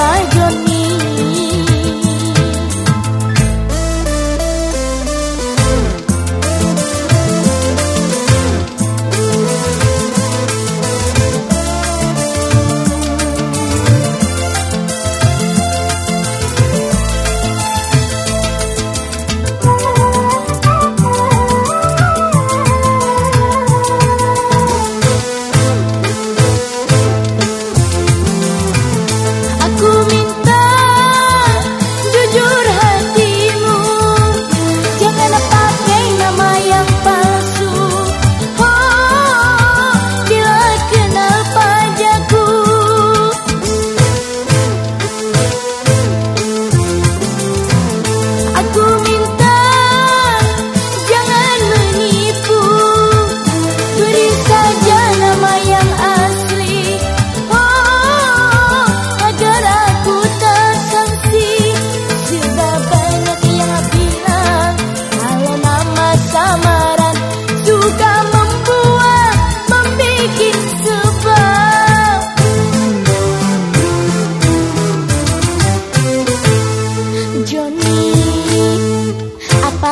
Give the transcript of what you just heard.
pajon